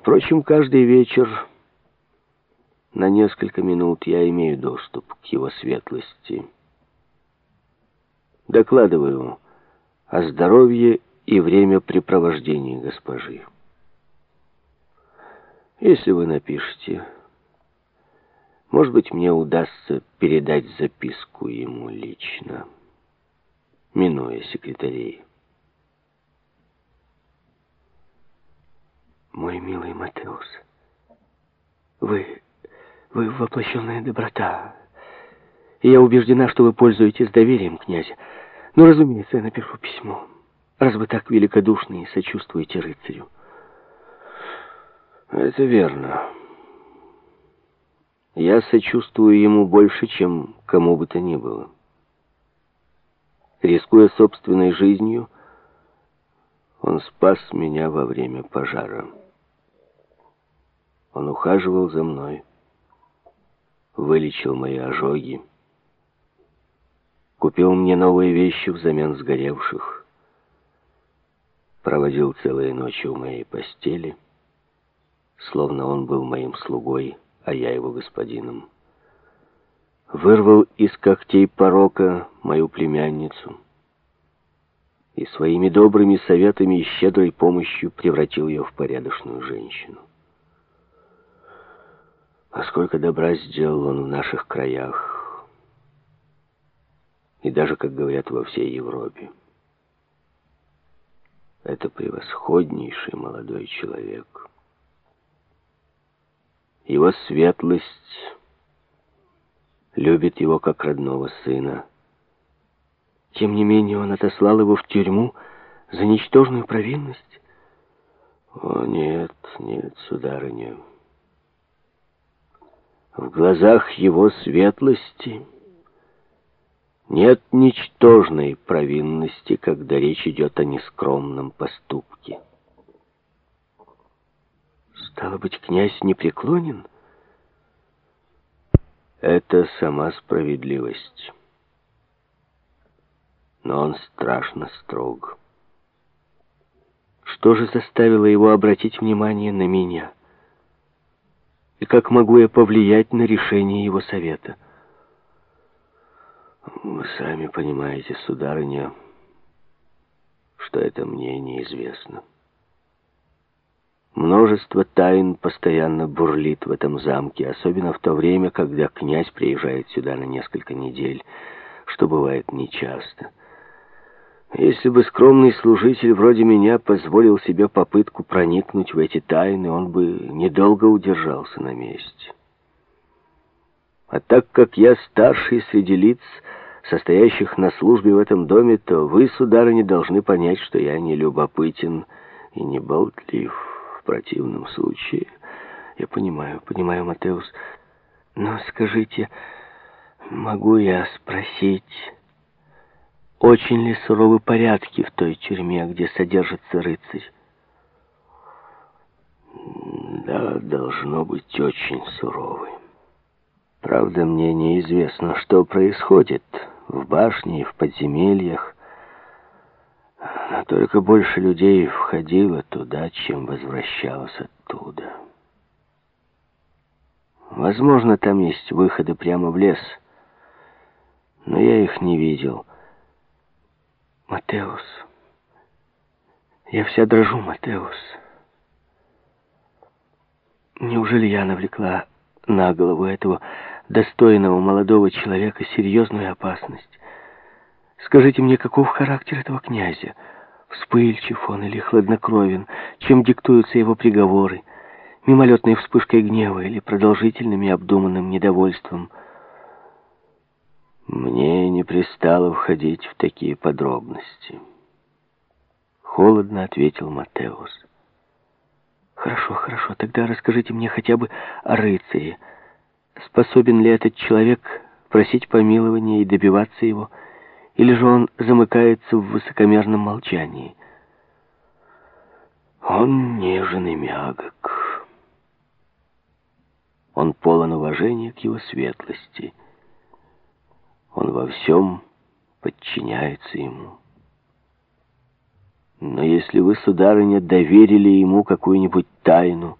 Впрочем, каждый вечер на несколько минут я имею доступ к его светлости. Докладываю о здоровье и времяпрепровождении госпожи. Если вы напишете, может быть, мне удастся передать записку ему лично, минуя секретарей. Мой милый Матеус, вы, вы воплощенная доброта, и я убеждена, что вы пользуетесь доверием князя. Ну, разумеется, я напишу письмо, раз вы так великодушны и сочувствуете рыцарю. Это верно. Я сочувствую ему больше, чем кому бы то ни было. Рискуя собственной жизнью, спас меня во время пожара. Он ухаживал за мной, вылечил мои ожоги, купил мне новые вещи взамен сгоревших, проводил целые ночи у моей постели — словно он был моим слугой, а я его господином. Вырвал из когтей порока мою племянницу и своими добрыми советами и щедрой помощью превратил ее в порядочную женщину. А сколько добра сделал он в наших краях, и даже, как говорят, во всей Европе. Это превосходнейший молодой человек. Его светлость любит его как родного сына. Тем не менее он отослал его в тюрьму за ничтожную провинность. О, нет, нет, сударыня. В глазах его светлости нет ничтожной провинности, когда речь идет о нескромном поступке. Стало быть, князь не преклонен? Это сама справедливость. Но он страшно строг. Что же заставило его обратить внимание на меня? И как могу я повлиять на решение его совета? Вы сами понимаете, сударыня, что это мне неизвестно. Множество тайн постоянно бурлит в этом замке, особенно в то время, когда князь приезжает сюда на несколько недель, что бывает нечасто. Если бы скромный служитель вроде меня позволил себе попытку проникнуть в эти тайны, он бы недолго удержался на месте. А так как я старший среди лиц, состоящих на службе в этом доме, то вы, сударыня, должны понять, что я не любопытен и не болтлив. В противном случае... Я понимаю, понимаю, Матеус. Но скажите, могу я спросить, очень ли суровы порядки в той тюрьме, где содержится рыцарь? Да, должно быть очень суровы. Правда, мне неизвестно, что происходит в башне и в подземельях. А только больше людей входило туда, чем возвращалось оттуда. Возможно, там есть выходы прямо в лес, но я их не видел. Матеус, я вся дрожу, Матеус. Неужели я навлекла на голову этого достойного молодого человека серьезную опасность? Скажите мне, каков характер этого князя? Вспыльчив он или хладнокровен? Чем диктуются его приговоры? Мимолетной вспышкой гнева или продолжительным и обдуманным недовольством? Мне не пристало входить в такие подробности. Холодно ответил Матеус. Хорошо, хорошо, тогда расскажите мне хотя бы о рыцаре. Способен ли этот человек просить помилования и добиваться его? Или же он замыкается в высокомерном молчании? Он нежен и мягок. Он полон уважения к его светлости. Он во всем подчиняется ему. Но если вы, сударыня, доверили ему какую-нибудь тайну,